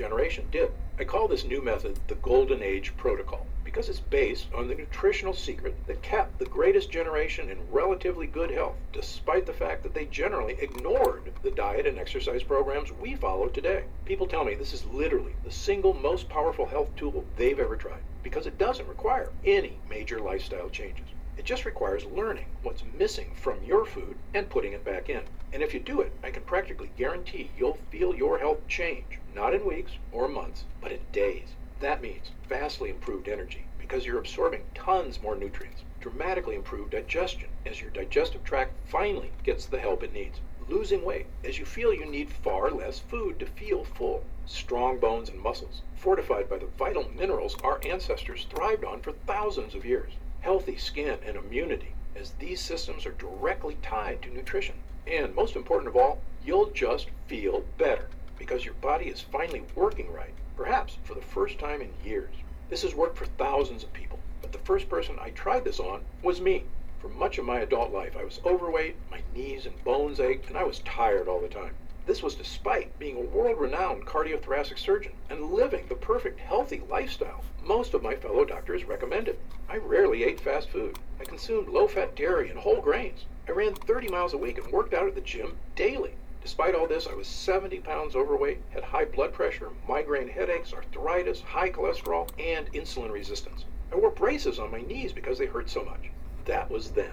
generation did. I call this new method the Golden Age Protocol because it's based on the nutritional secret that kept the greatest generation in relatively good health, despite the fact that they generally ignored the diet and exercise programs we follow today. People tell me this is literally the single most powerful health tool they've ever tried because it doesn't require any major lifestyle changes. It just requires learning what's missing from your food and putting it back in. And if you do it, I can practically guarantee you'll feel your health change, not in weeks or months, but in days. That means vastly improved energy because you're absorbing tons more nutrients, dramatically improved digestion as your digestive tract finally gets the help it needs, losing weight as you feel you need far less food to feel full, strong bones and muscles, fortified by the vital minerals our ancestors thrived on for thousands of years healthy skin and immunity, as these systems are directly tied to nutrition. And most important of all, you'll just feel better because your body is finally working right, perhaps for the first time in years. This has worked for thousands of people, but the first person I tried this on was me. For much of my adult life, I was overweight, my knees and bones ached, and I was tired all the time. This was despite being a world renowned cardiothoracic surgeon and living the perfect healthy lifestyle most of my fellow doctors recommended. I rarely ate fast food. I consumed low fat dairy and whole grains. I ran 30 miles a week and worked out at the gym daily. Despite all this, I was 70 pounds overweight, had high blood pressure, migraine headaches, arthritis, high cholesterol, and insulin resistance. I wore braces on my knees because they hurt so much. That was then.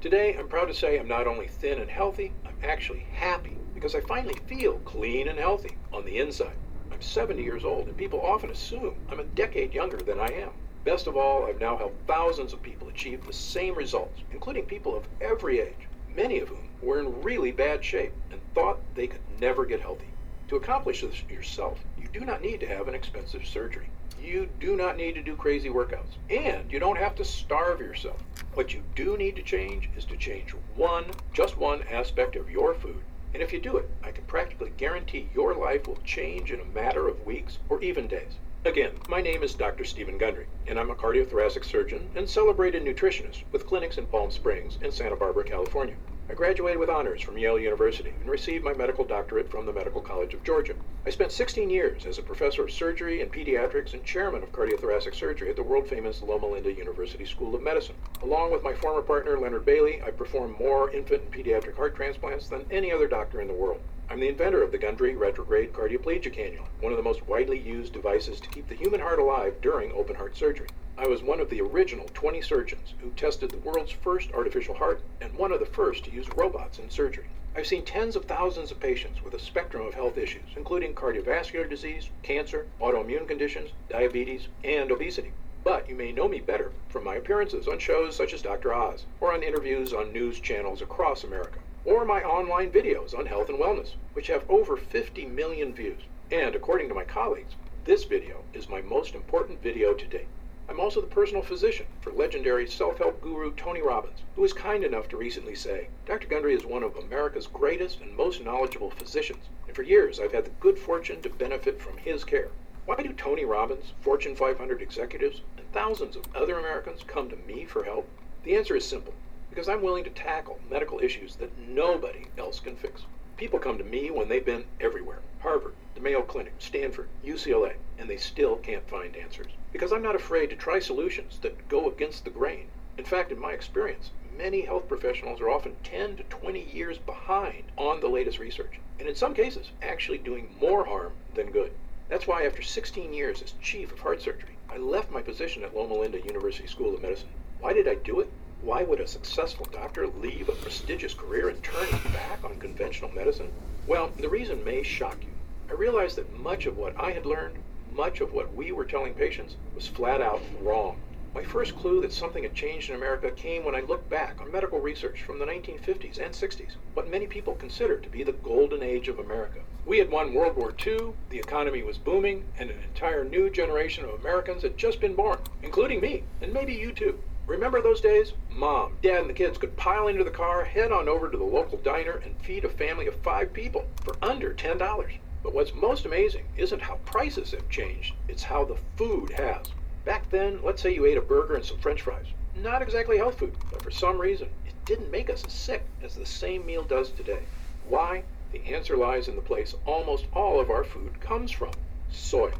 Today, I'm proud to say I'm not only thin and healthy, I'm actually happy because I finally feel clean and healthy on the inside. I'm 70 years old, and people often assume I'm a decade younger than I am. Best of all, I've now helped thousands of people achieve the same results, including people of every age, many of whom were in really bad shape and thought they could never get healthy. To accomplish this yourself, you do not need to have an expensive surgery. You do not need to do crazy workouts. And you don't have to starve yourself. What you do need to change is to change one, just one aspect of your food and if you do it, I can practically guarantee your life will change in a matter of weeks or even days. Again, my name is Dr. Stephen Gundry, and I'm a cardiothoracic surgeon and celebrated nutritionist with clinics in Palm Springs and Santa Barbara, California. I graduated with honors from Yale University and received my medical doctorate from the Medical College of Georgia. I spent 16 years as a professor of surgery and pediatrics and chairman of cardiothoracic surgery at the world famous Loma Linda University School of Medicine. Along with my former partner Leonard Bailey, I performed more infant and pediatric heart transplants than any other doctor in the world. I'm the inventor of the Gundry retrograde cardioplegia cannula, one of the most widely used devices to keep the human heart alive during open heart surgery. I was one of the original 20 surgeons who tested the world's first artificial heart and one of the first to use robots in surgery. I've seen tens of thousands of patients with a spectrum of health issues, including cardiovascular disease, cancer, autoimmune conditions, diabetes, and obesity. But you may know me better from my appearances on shows such as Dr. Oz, or on interviews on news channels across America, or my online videos on health and wellness, which have over 50 million views. And according to my colleagues, this video is my most important video to date. I'm also the personal physician for legendary self help guru Tony Robbins, who was kind enough to recently say Dr. Gundry is one of America's greatest and most knowledgeable physicians, and for years I've had the good fortune to benefit from his care. Why do Tony Robbins, Fortune 500 executives, and thousands of other Americans come to me for help? The answer is simple because I'm willing to tackle medical issues that nobody else can fix. People come to me when they've been everywhere Harvard, the Mayo Clinic, Stanford, UCLA, and they still can't find answers. Because I'm not afraid to try solutions that go against the grain. In fact, in my experience, many health professionals are often 10 to 20 years behind on the latest research, and in some cases, actually doing more harm than good. That's why, after 16 years as chief of heart surgery, I left my position at Loma Linda University School of Medicine. Why did I do it? Why would a successful doctor leave a prestigious career and turn his back on conventional medicine? Well, the reason may shock you. I realized that much of what I had learned, much of what we were telling patients, was flat out wrong. My first clue that something had changed in America came when I looked back on medical research from the 1950s and 60s, what many people consider to be the golden age of America. We had won World War II, the economy was booming, and an entire new generation of Americans had just been born, including me, and maybe you too. Remember those days? Mom, Dad, and the kids could pile into the car, head on over to the local diner, and feed a family of five people for under $10. But what's most amazing isn't how prices have changed, it's how the food has. Back then, let's say you ate a burger and some french fries. Not exactly health food, but for some reason, it didn't make us as sick as the same meal does today. Why? The answer lies in the place almost all of our food comes from soil.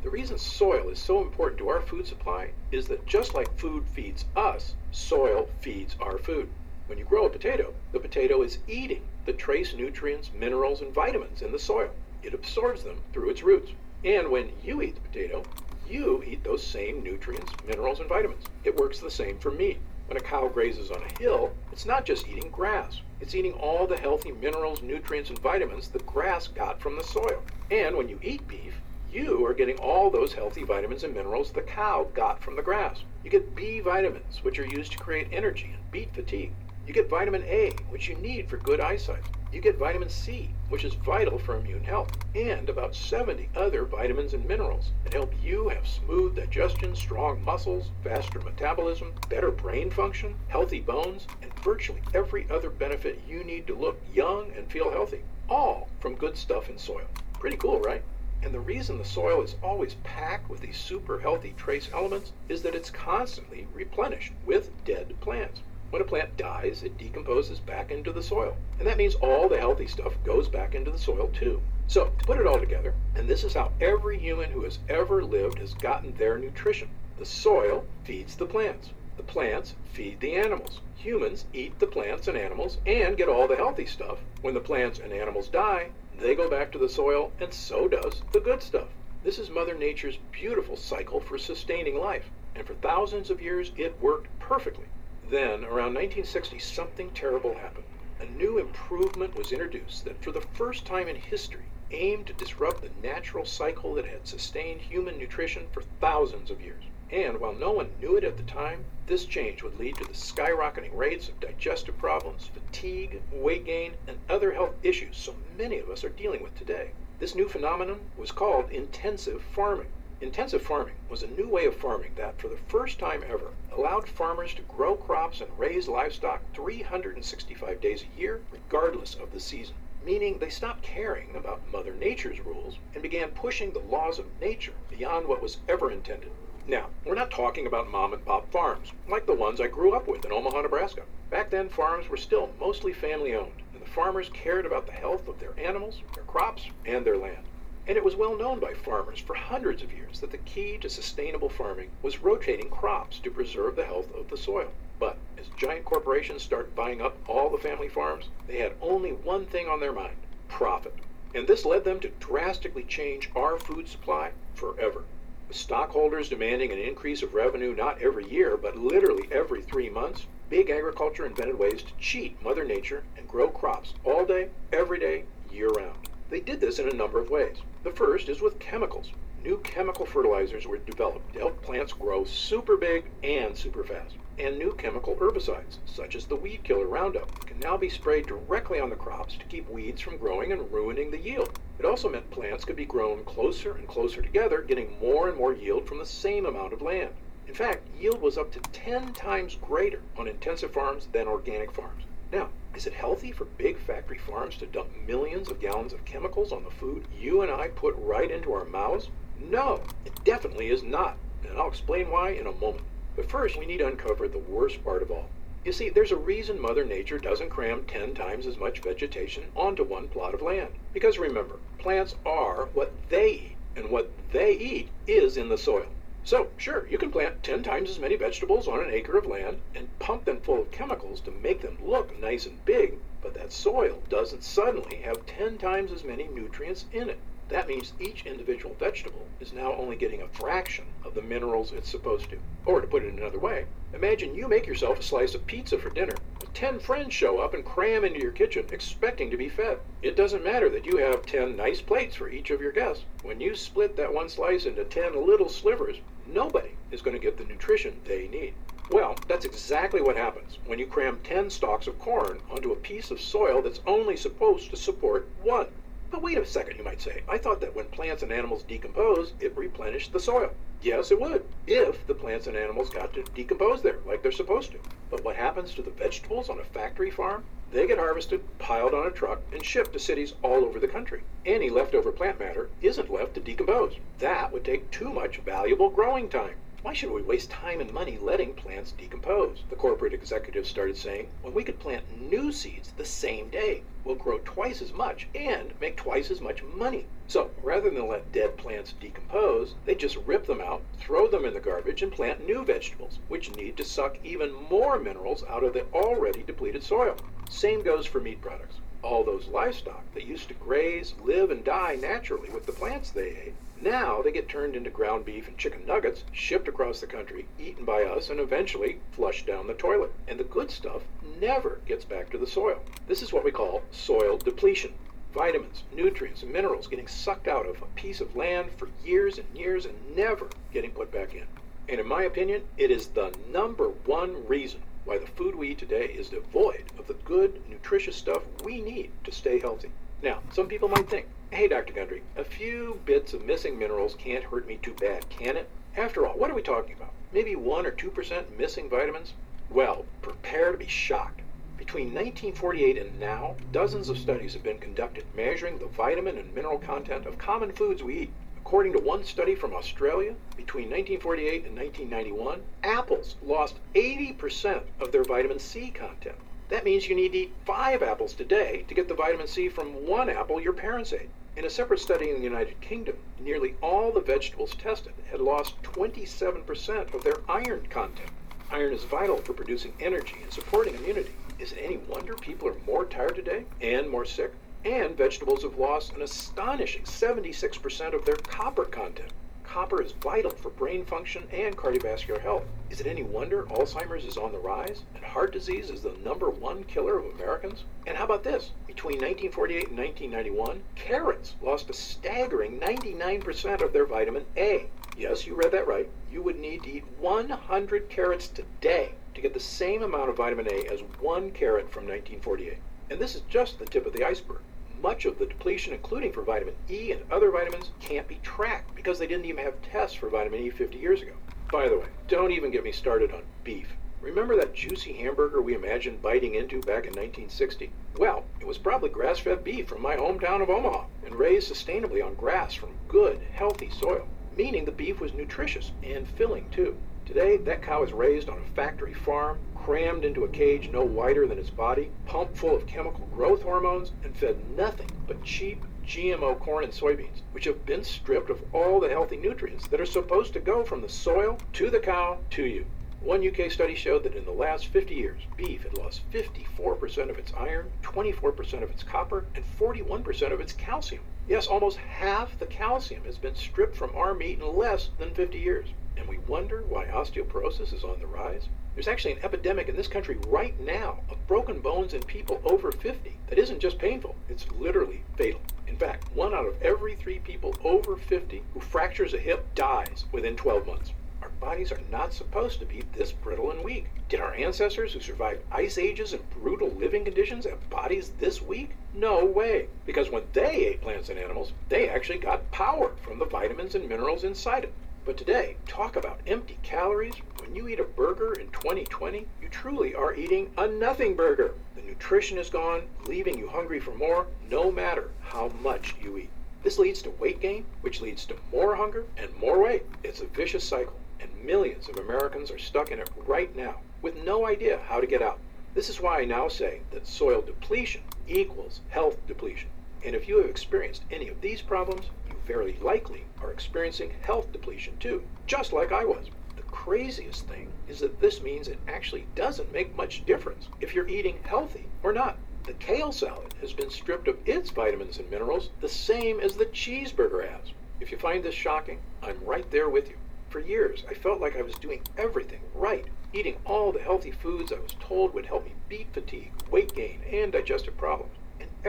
The reason soil is so important to our food supply is that just like food feeds us, soil feeds our food. When you grow a potato, the potato is eating the trace nutrients, minerals, and vitamins in the soil. It absorbs them through its roots. And when you eat the potato, you eat those same nutrients, minerals, and vitamins. It works the same for meat. When a cow grazes on a hill, it's not just eating grass. It's eating all the healthy minerals, nutrients, and vitamins the grass got from the soil. And when you eat beef, you are getting all those healthy vitamins and minerals the cow got from the grass. You get B vitamins, which are used to create energy and beat fatigue. You get vitamin A, which you need for good eyesight. You get vitamin C, which is vital for immune health, and about 70 other vitamins and minerals that help you have smooth digestion, strong muscles, faster metabolism, better brain function, healthy bones, and virtually every other benefit you need to look young and feel healthy. All from good stuff in soil. Pretty cool, right? And the reason the soil is always packed with these super healthy trace elements is that it's constantly replenished with dead plants. When a plant dies, it decomposes back into the soil. And that means all the healthy stuff goes back into the soil too. So, to put it all together, and this is how every human who has ever lived has gotten their nutrition. The soil feeds the plants. The plants feed the animals. Humans eat the plants and animals and get all the healthy stuff. When the plants and animals die, they go back to the soil, and so does the good stuff. This is Mother Nature's beautiful cycle for sustaining life, and for thousands of years it worked perfectly. Then, around 1960, something terrible happened. A new improvement was introduced that, for the first time in history, aimed to disrupt the natural cycle that had sustained human nutrition for thousands of years. And while no one knew it at the time, this change would lead to the skyrocketing rates of digestive problems, fatigue, weight gain, and other health issues so many of us are dealing with today. This new phenomenon was called intensive farming. Intensive farming was a new way of farming that, for the first time ever, allowed farmers to grow crops and raise livestock 365 days a year, regardless of the season. Meaning they stopped caring about Mother Nature's rules and began pushing the laws of nature beyond what was ever intended. Now, we're not talking about mom and pop farms, like the ones I grew up with in Omaha, Nebraska. Back then, farms were still mostly family owned, and the farmers cared about the health of their animals, their crops, and their land. And it was well known by farmers for hundreds of years that the key to sustainable farming was rotating crops to preserve the health of the soil. But as giant corporations started buying up all the family farms, they had only one thing on their mind profit. And this led them to drastically change our food supply forever stockholders demanding an increase of revenue not every year, but literally every three months, big agriculture invented ways to cheat Mother Nature and grow crops all day, every day, year round. They did this in a number of ways. The first is with chemicals. New chemical fertilizers were developed to help plants grow super big and super fast. And new chemical herbicides, such as the weed killer Roundup, can now be sprayed directly on the crops to keep weeds from growing and ruining the yield. It also meant plants could be grown closer and closer together, getting more and more yield from the same amount of land. In fact, yield was up to 10 times greater on intensive farms than organic farms. Now, is it healthy for big factory farms to dump millions of gallons of chemicals on the food you and I put right into our mouths? No, it definitely is not, and I'll explain why in a moment. But first, we need to uncover the worst part of all. You see, there's a reason Mother Nature doesn't cram 10 times as much vegetation onto one plot of land. Because remember, plants are what they eat, and what they eat is in the soil. So, sure, you can plant 10 times as many vegetables on an acre of land and pump them full of chemicals to make them look nice and big, but that soil doesn't suddenly have 10 times as many nutrients in it. That means each individual vegetable is now only getting a fraction of the minerals it's supposed to. Or to put it another way, imagine you make yourself a slice of pizza for dinner, 10 friends show up and cram into your kitchen expecting to be fed. It doesn't matter that you have 10 nice plates for each of your guests. When you split that one slice into 10 little slivers, nobody is going to get the nutrition they need. Well, that's exactly what happens when you cram 10 stalks of corn onto a piece of soil that's only supposed to support one. But wait a second, you might say. I thought that when plants and animals decompose, it replenished the soil. Yes, it would, if the plants and animals got to decompose there like they're supposed to. But what happens to the vegetables on a factory farm? They get harvested, piled on a truck, and shipped to cities all over the country. Any leftover plant matter isn't left to decompose. That would take too much valuable growing time. Why should we waste time and money letting plants decompose? The corporate executives started saying, when we could plant new seeds the same day, we'll grow twice as much and make twice as much money. So, rather than let dead plants decompose, they just rip them out, throw them in the garbage, and plant new vegetables, which need to suck even more minerals out of the already depleted soil. Same goes for meat products. All those livestock that used to graze, live, and die naturally with the plants they ate now they get turned into ground beef and chicken nuggets, shipped across the country, eaten by us, and eventually flushed down the toilet. And the good stuff never gets back to the soil. This is what we call soil depletion. Vitamins, nutrients, and minerals getting sucked out of a piece of land for years and years and never getting put back in. And in my opinion, it is the number one reason why the food we eat today is devoid of the good, nutritious stuff we need to stay healthy. Now, some people might think, Hey, Dr. Gundry, a few bits of missing minerals can't hurt me too bad, can it? After all, what are we talking about? Maybe 1 or 2% missing vitamins? Well, prepare to be shocked. Between 1948 and now, dozens of studies have been conducted measuring the vitamin and mineral content of common foods we eat. According to one study from Australia, between 1948 and 1991, apples lost 80% of their vitamin C content. That means you need to eat five apples today to get the vitamin C from one apple your parents ate. In a separate study in the United Kingdom, nearly all the vegetables tested had lost 27% of their iron content. Iron is vital for producing energy and supporting immunity. Is it any wonder people are more tired today and more sick? And vegetables have lost an astonishing 76% of their copper content. Copper is vital for brain function and cardiovascular health. Is it any wonder Alzheimer's is on the rise and heart disease is the number one killer of Americans? And how about this? Between 1948 and 1991, carrots lost a staggering 99% of their vitamin A. Yes, you read that right. You would need to eat 100 carrots today to get the same amount of vitamin A as one carrot from 1948. And this is just the tip of the iceberg much of the depletion, including for vitamin E and other vitamins, can't be tracked because they didn't even have tests for vitamin E 50 years ago. By the way, don't even get me started on beef. Remember that juicy hamburger we imagined biting into back in 1960? Well, it was probably grass fed beef from my hometown of Omaha and raised sustainably on grass from good, healthy soil, meaning the beef was nutritious and filling too. Today, that cow is raised on a factory farm, crammed into a cage no wider than its body, pumped full of chemical growth hormones, and fed nothing but cheap GMO corn and soybeans, which have been stripped of all the healthy nutrients that are supposed to go from the soil to the cow to you. One UK study showed that in the last 50 years, beef had lost 54% of its iron, 24% of its copper, and 41% of its calcium. Yes, almost half the calcium has been stripped from our meat in less than 50 years and we wonder why osteoporosis is on the rise? There's actually an epidemic in this country right now of broken bones in people over 50 that isn't just painful, it's literally fatal. In fact, one out of every three people over 50 who fractures a hip dies within 12 months. Our bodies are not supposed to be this brittle and weak. Did our ancestors who survived ice ages and brutal living conditions have bodies this weak? No way. Because when they ate plants and animals, they actually got power from the vitamins and minerals inside it. But today, talk about empty calories. When you eat a burger in 2020, you truly are eating a nothing burger. The nutrition is gone, leaving you hungry for more, no matter how much you eat. This leads to weight gain, which leads to more hunger and more weight. It's a vicious cycle, and millions of Americans are stuck in it right now with no idea how to get out. This is why I now say that soil depletion equals health depletion. And if you have experienced any of these problems, very likely are experiencing health depletion too, just like I was. The craziest thing is that this means it actually doesn't make much difference if you're eating healthy or not. The kale salad has been stripped of its vitamins and minerals the same as the cheeseburger has. If you find this shocking, I'm right there with you. For years, I felt like I was doing everything right, eating all the healthy foods I was told would help me beat fatigue, weight gain, and digestive problems.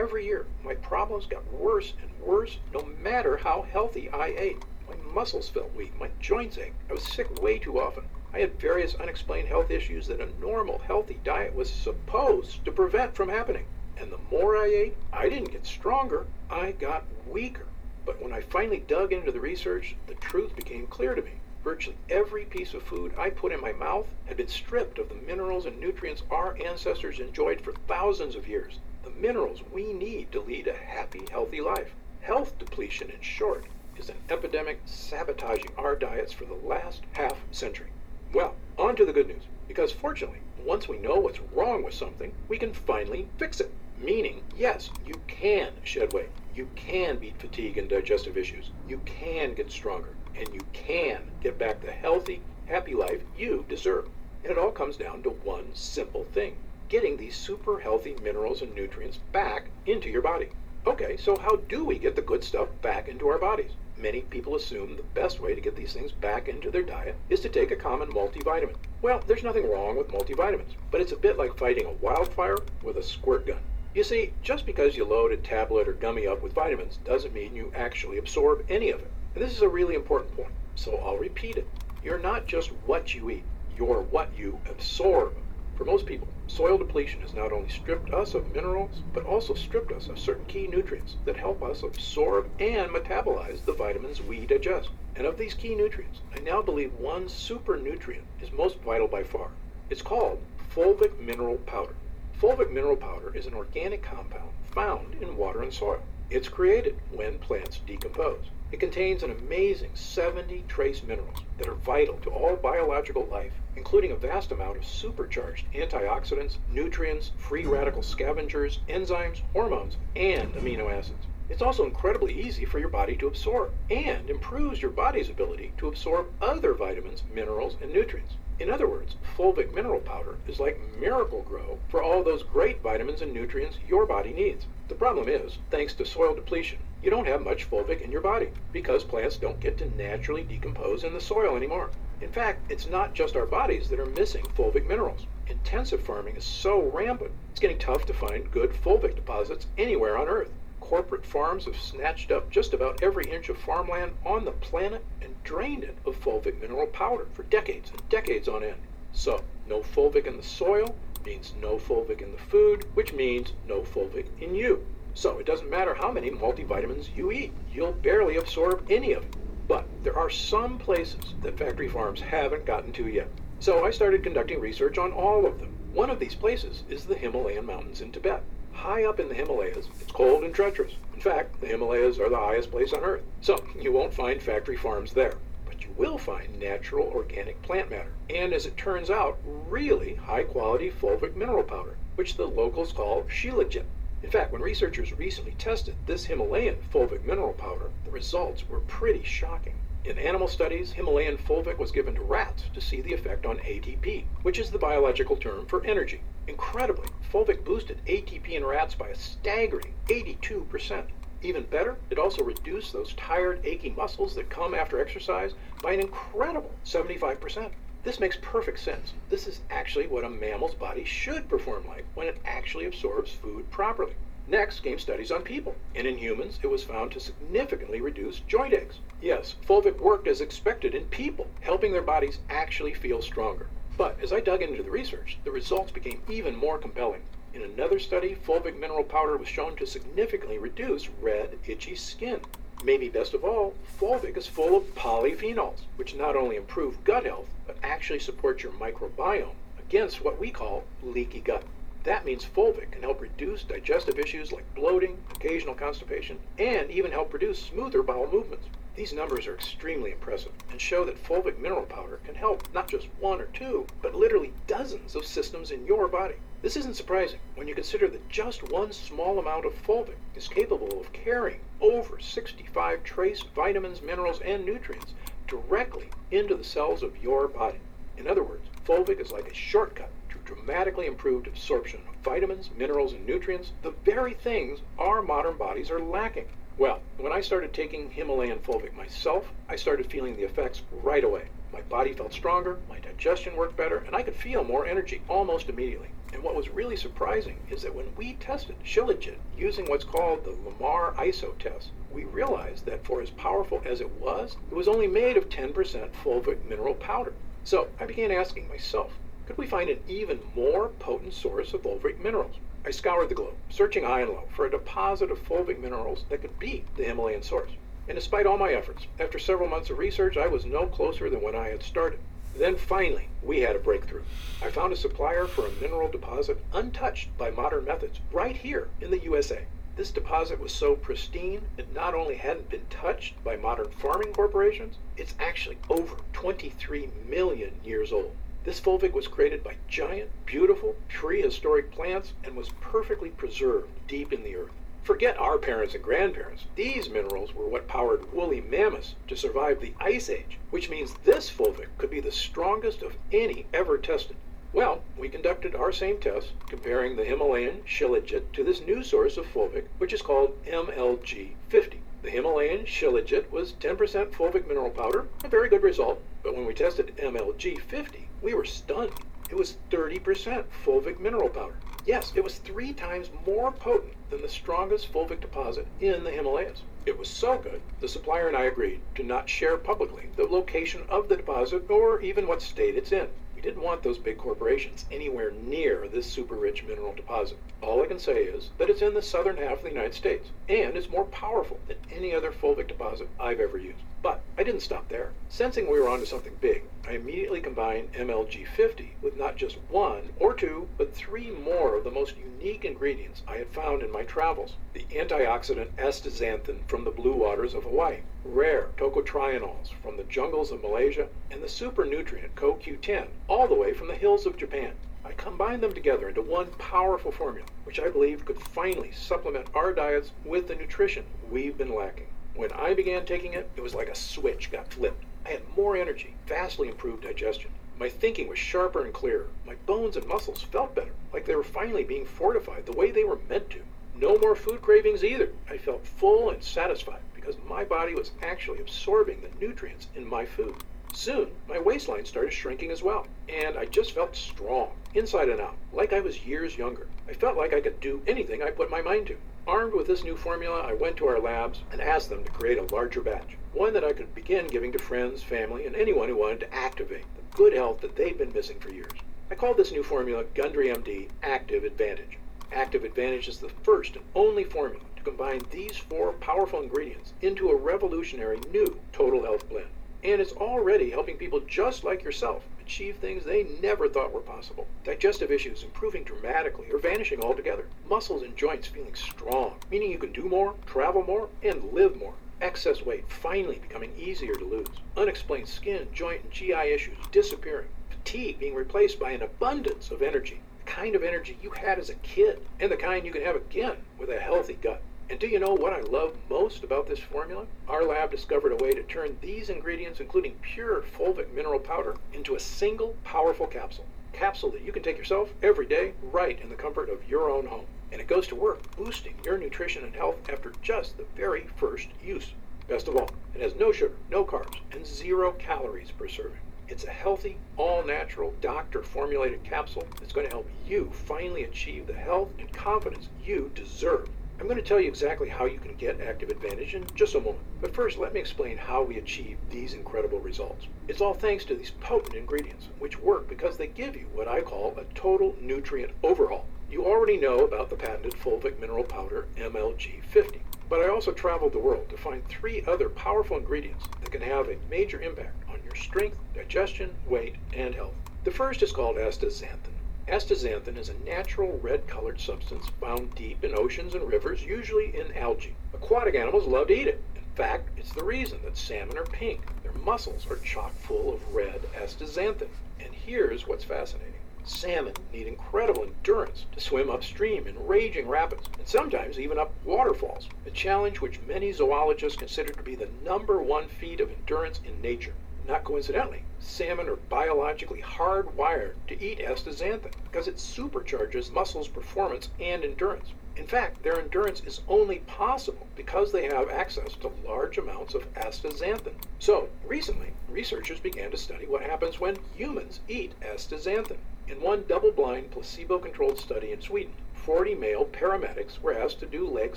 Every year, my problems got worse and worse no matter how healthy I ate. My muscles felt weak, my joints ached. I was sick way too often. I had various unexplained health issues that a normal, healthy diet was supposed to prevent from happening. And the more I ate, I didn't get stronger, I got weaker. But when I finally dug into the research, the truth became clear to me. Virtually every piece of food I put in my mouth had been stripped of the minerals and nutrients our ancestors enjoyed for thousands of years. The minerals we need to lead a happy, healthy life. Health depletion, in short, is an epidemic sabotaging our diets for the last half century. Well, on to the good news, because fortunately, once we know what's wrong with something, we can finally fix it. Meaning, yes, you can shed weight. You can beat fatigue and digestive issues. You can get stronger. And you can get back the healthy, happy life you deserve. And it all comes down to one simple thing getting these super healthy minerals and nutrients back into your body. Okay, so how do we get the good stuff back into our bodies? Many people assume the best way to get these things back into their diet is to take a common multivitamin. Well, there's nothing wrong with multivitamins, but it's a bit like fighting a wildfire with a squirt gun. You see, just because you load a tablet or gummy up with vitamins doesn't mean you actually absorb any of it. And this is a really important point, so I'll repeat it. You're not just what you eat, you're what you absorb. For most people, soil depletion has not only stripped us of minerals, but also stripped us of certain key nutrients that help us absorb and metabolize the vitamins we digest. And of these key nutrients, I now believe one super nutrient is most vital by far. It's called fulvic mineral powder. Fulvic mineral powder is an organic compound found in water and soil. It's created when plants decompose. It contains an amazing 70 trace minerals that are vital to all biological life, including a vast amount of supercharged antioxidants, nutrients, free radical scavengers, enzymes, hormones, and amino acids. It's also incredibly easy for your body to absorb and improves your body's ability to absorb other vitamins, minerals, and nutrients. In other words, fulvic mineral powder is like Miracle-Gro for all those great vitamins and nutrients your body needs. The problem is, thanks to soil depletion, you don't have much fulvic in your body because plants don't get to naturally decompose in the soil anymore. In fact, it's not just our bodies that are missing fulvic minerals. Intensive farming is so rampant, it's getting tough to find good fulvic deposits anywhere on Earth. Corporate farms have snatched up just about every inch of farmland on the planet and drained it of fulvic mineral powder for decades and decades on end. So, no fulvic in the soil means no fulvic in the food, which means no fulvic in you. So it doesn't matter how many multivitamins you eat, you'll barely absorb any of it. But there are some places that factory farms haven't gotten to yet. So I started conducting research on all of them. One of these places is the Himalayan mountains in Tibet. High up in the Himalayas, it's cold and treacherous. In fact, the Himalayas are the highest place on Earth. So you won't find factory farms there. But you will find natural organic plant matter. And as it turns out, really high quality fulvic mineral powder, which the locals call shilajit. In fact, when researchers recently tested this Himalayan fulvic mineral powder, the results were pretty shocking. In animal studies, Himalayan fulvic was given to rats to see the effect on ATP, which is the biological term for energy. Incredibly, fulvic boosted ATP in rats by a staggering 82%. Even better, it also reduced those tired, achy muscles that come after exercise by an incredible 75%. This makes perfect sense. This is actually what a mammal's body should perform like when it actually absorbs food properly. Next came studies on people, and in humans it was found to significantly reduce joint aches. Yes, fulvic worked as expected in people, helping their bodies actually feel stronger. But as I dug into the research, the results became even more compelling. In another study, fulvic mineral powder was shown to significantly reduce red, itchy skin. Maybe best of all, fulvic is full of polyphenols, which not only improve gut health, but actually support your microbiome against what we call leaky gut. That means fulvic can help reduce digestive issues like bloating, occasional constipation, and even help produce smoother bowel movements. These numbers are extremely impressive and show that fulvic mineral powder can help not just one or two, but literally dozens of systems in your body. This isn't surprising when you consider that just one small amount of fulvic is capable of carrying over 65 trace vitamins, minerals, and nutrients directly into the cells of your body. In other words, fulvic is like a shortcut to dramatically improved absorption of vitamins, minerals, and nutrients, the very things our modern bodies are lacking. Well, when I started taking Himalayan fulvic myself, I started feeling the effects right away. My body felt stronger, my digestion worked better, and I could feel more energy almost immediately. And what was really surprising is that when we tested Shilajit using what's called the Lamar ISO test, we realized that for as powerful as it was, it was only made of 10% fulvic mineral powder. So I began asking myself, could we find an even more potent source of fulvic minerals? I scoured the globe, searching high and low for a deposit of fulvic minerals that could beat the Himalayan source. And despite all my efforts, after several months of research, I was no closer than when I had started. Then finally, we had a breakthrough. I found a supplier for a mineral deposit untouched by modern methods right here in the USA. This deposit was so pristine, it not only hadn't been touched by modern farming corporations, it's actually over 23 million years old. This fulvic was created by giant, beautiful, prehistoric plants and was perfectly preserved deep in the earth. Forget our parents and grandparents. These minerals were what powered woolly mammoths to survive the Ice Age, which means this fulvic could be the strongest of any ever tested. Well, we conducted our same test, comparing the Himalayan Shilajit to this new source of fulvic, which is called MLG50. The Himalayan Shilajit was 10% fulvic mineral powder, a very good result, but when we tested MLG50, we were stunned. It was 30% fulvic mineral powder. Yes, it was three times more potent than the strongest fulvic deposit in the Himalayas. It was so good, the supplier and I agreed to not share publicly the location of the deposit or even what state it's in. We didn't want those big corporations anywhere near this super rich mineral deposit. All I can say is that it's in the southern half of the United States, and it's more powerful than any other fulvic deposit I've ever used. But I didn't stop there. Sensing we were onto something big, I immediately combined MLG50 with not just one or two, but three more of the most unique ingredients I had found in my travels. The antioxidant astaxanthin from the blue waters of Hawaii, rare tocotrienols from the jungles of Malaysia, and the super nutrient CoQ10 all the way from the hills of Japan. I combined them together into one powerful formula, which I believed could finally supplement our diets with the nutrition we've been lacking. When I began taking it, it was like a switch got flipped. I had more energy, vastly improved digestion. My thinking was sharper and clearer. My bones and muscles felt better, like they were finally being fortified the way they were meant to. No more food cravings either. I felt full and satisfied because my body was actually absorbing the nutrients in my food. Soon, my waistline started shrinking as well, and I just felt strong, inside and out, like I was years younger. I felt like I could do anything I put my mind to. Armed with this new formula, I went to our labs and asked them to create a larger batch, one that I could begin giving to friends, family, and anyone who wanted to activate the good health that they've been missing for years. I called this new formula Gundry MD Active Advantage. Active Advantage is the first and only formula to combine these four powerful ingredients into a revolutionary new total health blend. And it's already helping people just like yourself achieve things they never thought were possible. Digestive issues improving dramatically or vanishing altogether. Muscles and joints feeling strong, meaning you can do more, travel more, and live more. Excess weight finally becoming easier to lose. Unexplained skin, joint, and GI issues disappearing. Fatigue being replaced by an abundance of energy. The kind of energy you had as a kid, and the kind you can have again with a healthy gut. And do you know what I love most about this formula? Our lab discovered a way to turn these ingredients, including pure fulvic mineral powder, into a single powerful capsule. Capsule that you can take yourself every day, right in the comfort of your own home. And it goes to work boosting your nutrition and health after just the very first use. Best of all, it has no sugar, no carbs, and zero calories per serving. It's a healthy, all natural, doctor formulated capsule that's going to help you finally achieve the health and confidence you deserve. I'm going to tell you exactly how you can get Active Advantage in just a moment. But first, let me explain how we achieve these incredible results. It's all thanks to these potent ingredients, which work because they give you what I call a total nutrient overhaul. You already know about the patented fulvic mineral powder MLG50. But I also traveled the world to find three other powerful ingredients that can have a major impact on your strength, digestion, weight, and health. The first is called astaxanthin. Astaxanthin is a natural red-colored substance found deep in oceans and rivers, usually in algae. Aquatic animals love to eat it. In fact, it's the reason that salmon are pink. Their muscles are chock full of red astaxanthin. And here's what's fascinating. Salmon need incredible endurance to swim upstream in raging rapids, and sometimes even up waterfalls, a challenge which many zoologists consider to be the number one feat of endurance in nature. Not coincidentally, salmon are biologically hardwired to eat astaxanthin because it supercharges muscles' performance and endurance. In fact, their endurance is only possible because they have access to large amounts of astaxanthin. So, recently, researchers began to study what happens when humans eat astaxanthin. In one double blind, placebo controlled study in Sweden, 40 male paramedics were asked to do leg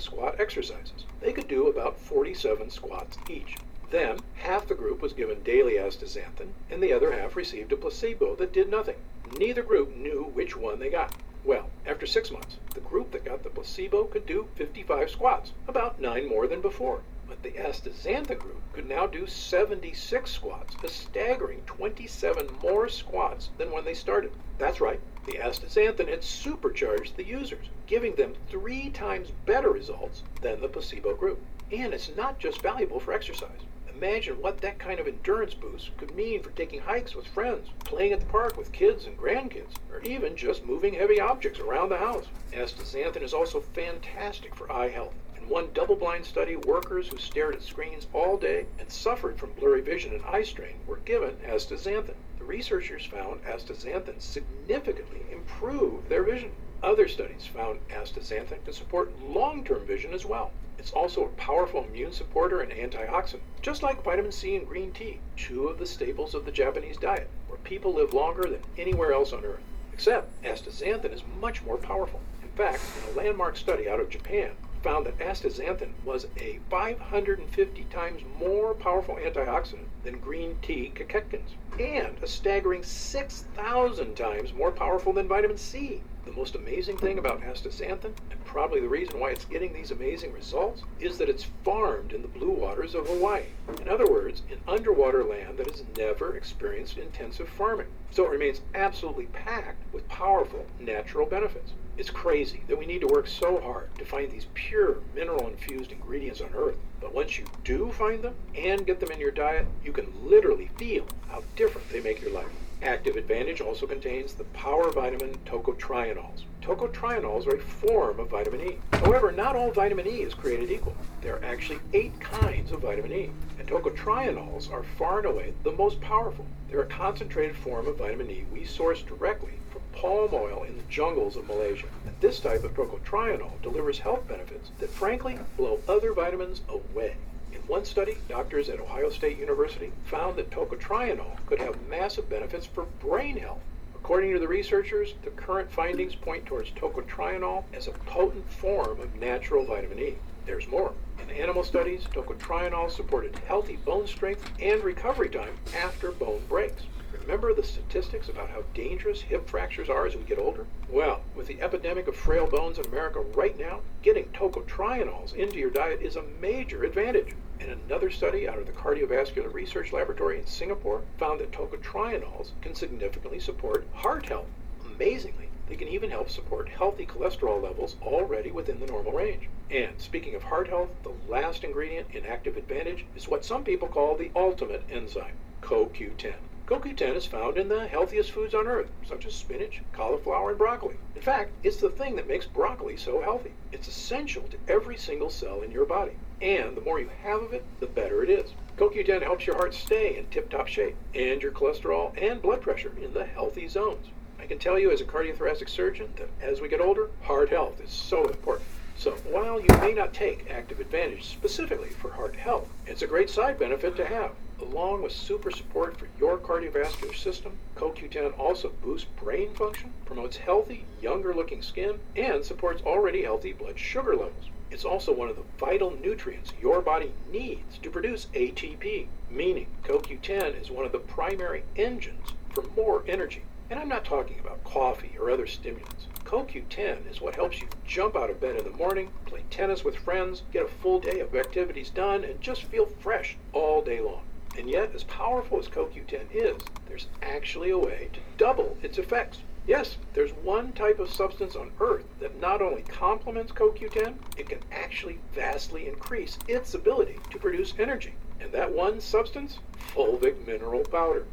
squat exercises. They could do about 47 squats each. Then, half the group was given daily astaxanthin, and the other half received a placebo that did nothing. Neither group knew which one they got. Well, after six months, the group that got the placebo could do 55 squats, about nine more than before. But the astaxanthin group could now do 76 squats, a staggering 27 more squats than when they started. That's right, The astaxanthin had supercharged the users, giving them three times better results than the placebo group. And it's not just valuable for exercise. Imagine what that kind of endurance boost could mean for taking hikes with friends, playing at the park with kids and grandkids, or even just moving heavy objects around the house. Astaxanthin is also fantastic for eye health. In one double blind study, workers who stared at screens all day and suffered from blurry vision and eye strain were given astaxanthin. The researchers found astaxanthin significantly improved their vision. Other studies found astaxanthin can support long term vision as well. It's also a powerful immune supporter and antioxidant, just like vitamin C and green tea, two of the staples of the Japanese diet, where people live longer than anywhere else on earth. Except astaxanthin is much more powerful. In fact, in a landmark study out of Japan, found that astaxanthin was a 550 times more powerful antioxidant than green tea catechins, and a staggering 6,000 times more powerful than vitamin C. The most amazing thing about astaxanthin, and probably the reason why it's getting these amazing results, is that it's farmed in the blue waters of Hawaii. In other words, in underwater land that has never experienced intensive farming. So it remains absolutely packed with powerful natural benefits. It's crazy that we need to work so hard to find these pure mineral infused ingredients on Earth. But once you do find them and get them in your diet, you can literally feel how different they make your life. Active Advantage also contains the power vitamin tocotrienols. Tocotrienols are a form of vitamin E. However, not all vitamin E is created equal. There are actually eight kinds of vitamin E, and tocotrienols are far and away the most powerful. They're a concentrated form of vitamin E we source directly palm oil in the jungles of Malaysia. And this type of tocotrienol delivers health benefits that frankly blow other vitamins away. In one study, doctors at Ohio State University found that tocotrienol could have massive benefits for brain health. According to the researchers, the current findings point towards tocotrienol as a potent form of natural vitamin E. There's more. In animal studies, tocotrienol supported healthy bone strength and recovery time after bone breaks. Remember the statistics about how dangerous hip fractures are as we get older? Well, with the epidemic of frail bones in America right now, getting tocotrienols into your diet is a major advantage. And another study out of the Cardiovascular Research Laboratory in Singapore found that tocotrienols can significantly support heart health. Amazingly, they can even help support healthy cholesterol levels already within the normal range. And speaking of heart health, the last ingredient in Active Advantage is what some people call the ultimate enzyme, CoQ10. CoQ10 is found in the healthiest foods on earth, such as spinach, cauliflower, and broccoli. In fact, it's the thing that makes broccoli so healthy. It's essential to every single cell in your body. And the more you have of it, the better it is. CoQ10 helps your heart stay in tip top shape, and your cholesterol and blood pressure in the healthy zones. I can tell you as a cardiothoracic surgeon that as we get older, heart health is so important. So while you may not take active advantage specifically for heart health, it's a great side benefit to have. Along with super support for your cardiovascular system, CoQ10 also boosts brain function, promotes healthy, younger looking skin, and supports already healthy blood sugar levels. It's also one of the vital nutrients your body needs to produce ATP, meaning CoQ10 is one of the primary engines for more energy. And I'm not talking about coffee or other stimulants. CoQ10 is what helps you jump out of bed in the morning, play tennis with friends, get a full day of activities done, and just feel fresh all day long. And yet, as powerful as CoQ10 is, there's actually a way to double its effects. Yes, there's one type of substance on Earth that not only complements CoQ10, it can actually vastly increase its ability to produce energy. And that one substance? Fulvic mineral powder.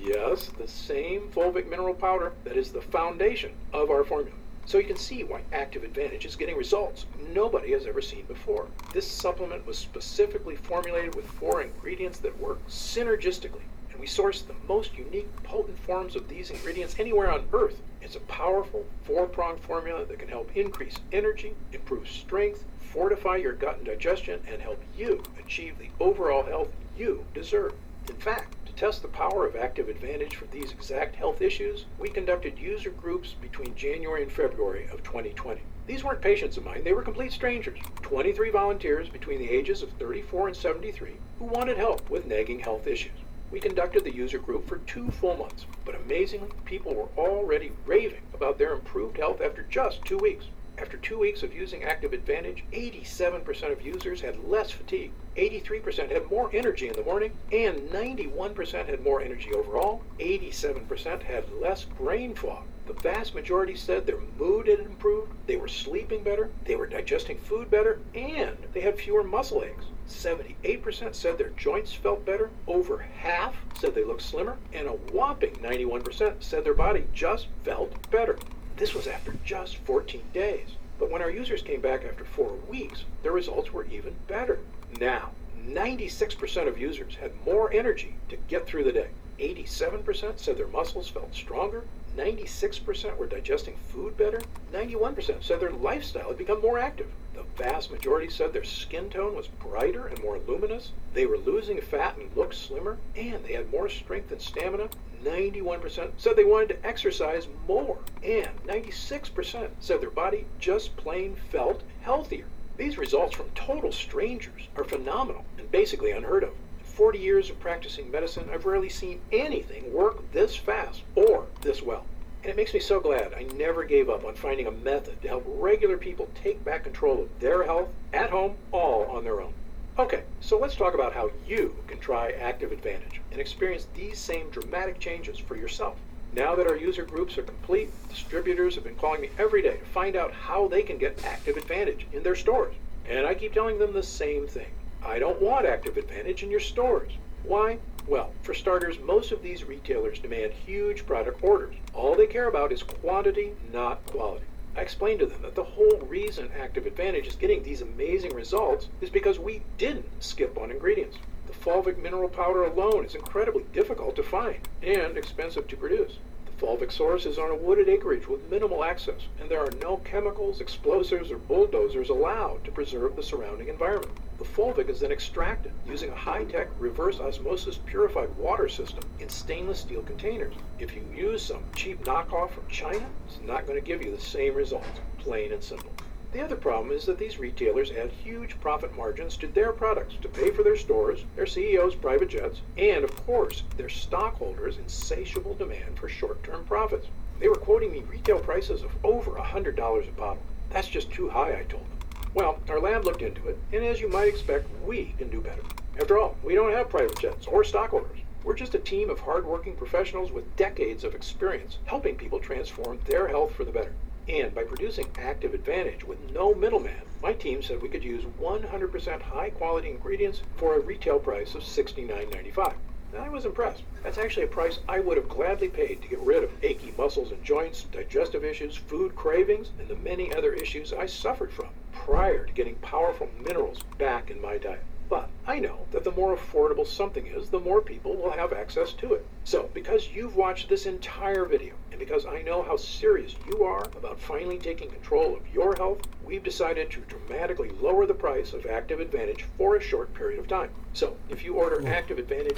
Yes, the same fulvic mineral powder that is the foundation of our formula. So you can see why Active Advantage is getting results nobody has ever seen before. This supplement was specifically formulated with four ingredients that work synergistically, and we source the most unique, potent forms of these ingredients anywhere on Earth. It's a powerful, four pronged formula that can help increase energy, improve strength, fortify your gut and digestion, and help you achieve the overall health you deserve. In fact, to test the power of Active Advantage for these exact health issues, we conducted user groups between January and February of 2020. These weren't patients of mine, they were complete strangers. 23 volunteers between the ages of 34 and 73 who wanted help with nagging health issues. We conducted the user group for two full months, but amazingly, people were already raving about their improved health after just two weeks. After two weeks of using Active Advantage, 87% of users had less fatigue, 83% had more energy in the morning, and 91% had more energy overall. 87% had less brain fog. The vast majority said their mood had improved, they were sleeping better, they were digesting food better, and they had fewer muscle aches. 78% said their joints felt better, over half said they looked slimmer, and a whopping 91% said their body just felt better. This was after just 14 days. But when our users came back after four weeks, their results were even better. Now, 96% of users had more energy to get through the day. 87% said their muscles felt stronger. 96% were digesting food better. 91% said their lifestyle had become more active. The vast majority said their skin tone was brighter and more luminous. They were losing fat and looked slimmer. And they had more strength and stamina. 91% said they wanted to exercise more. And 96% said their body just plain felt healthier. These results from total strangers are phenomenal and basically unheard of. In 40 years of practicing medicine, I've rarely seen anything work this fast or this well. And it makes me so glad I never gave up on finding a method to help regular people take back control of their health at home all on their own. Okay, so let's talk about how you can try Active Advantage and experience these same dramatic changes for yourself. Now that our user groups are complete, distributors have been calling me every day to find out how they can get Active Advantage in their stores. And I keep telling them the same thing. I don't want Active Advantage in your stores. Why? Well, for starters, most of these retailers demand huge product orders. All they care about is quantity, not quality. I explained to them that the whole reason Active Advantage is getting these amazing results is because we didn't skip on ingredients. The fulvic mineral powder alone is incredibly difficult to find and expensive to produce. Fulvic source is on a wooded acreage with minimal access, and there are no chemicals, explosives, or bulldozers allowed to preserve the surrounding environment. The fulvic is then extracted using a high-tech reverse osmosis purified water system in stainless steel containers. If you use some cheap knockoff from China, it's not going to give you the same results, plain and simple. The other problem is that these retailers add huge profit margins to their products to pay for their stores, their CEOs' private jets, and, of course, their stockholders' insatiable demand for short term profits. They were quoting me retail prices of over $100 a bottle. That's just too high, I told them. Well, our lab looked into it, and as you might expect, we can do better. After all, we don't have private jets or stockholders. We're just a team of hardworking professionals with decades of experience helping people transform their health for the better. And by producing Active Advantage with no middleman, my team said we could use 100% high quality ingredients for a retail price of $69.95. I was impressed. That's actually a price I would have gladly paid to get rid of achy muscles and joints, digestive issues, food cravings, and the many other issues I suffered from prior to getting powerful minerals back in my diet. But I know that the more affordable something is, the more people will have access to it. So, because you've watched this entire video, and because I know how serious you are about finally taking control of your health, we've decided to dramatically lower the price of Active Advantage for a short period of time. So, if you order Active Advantage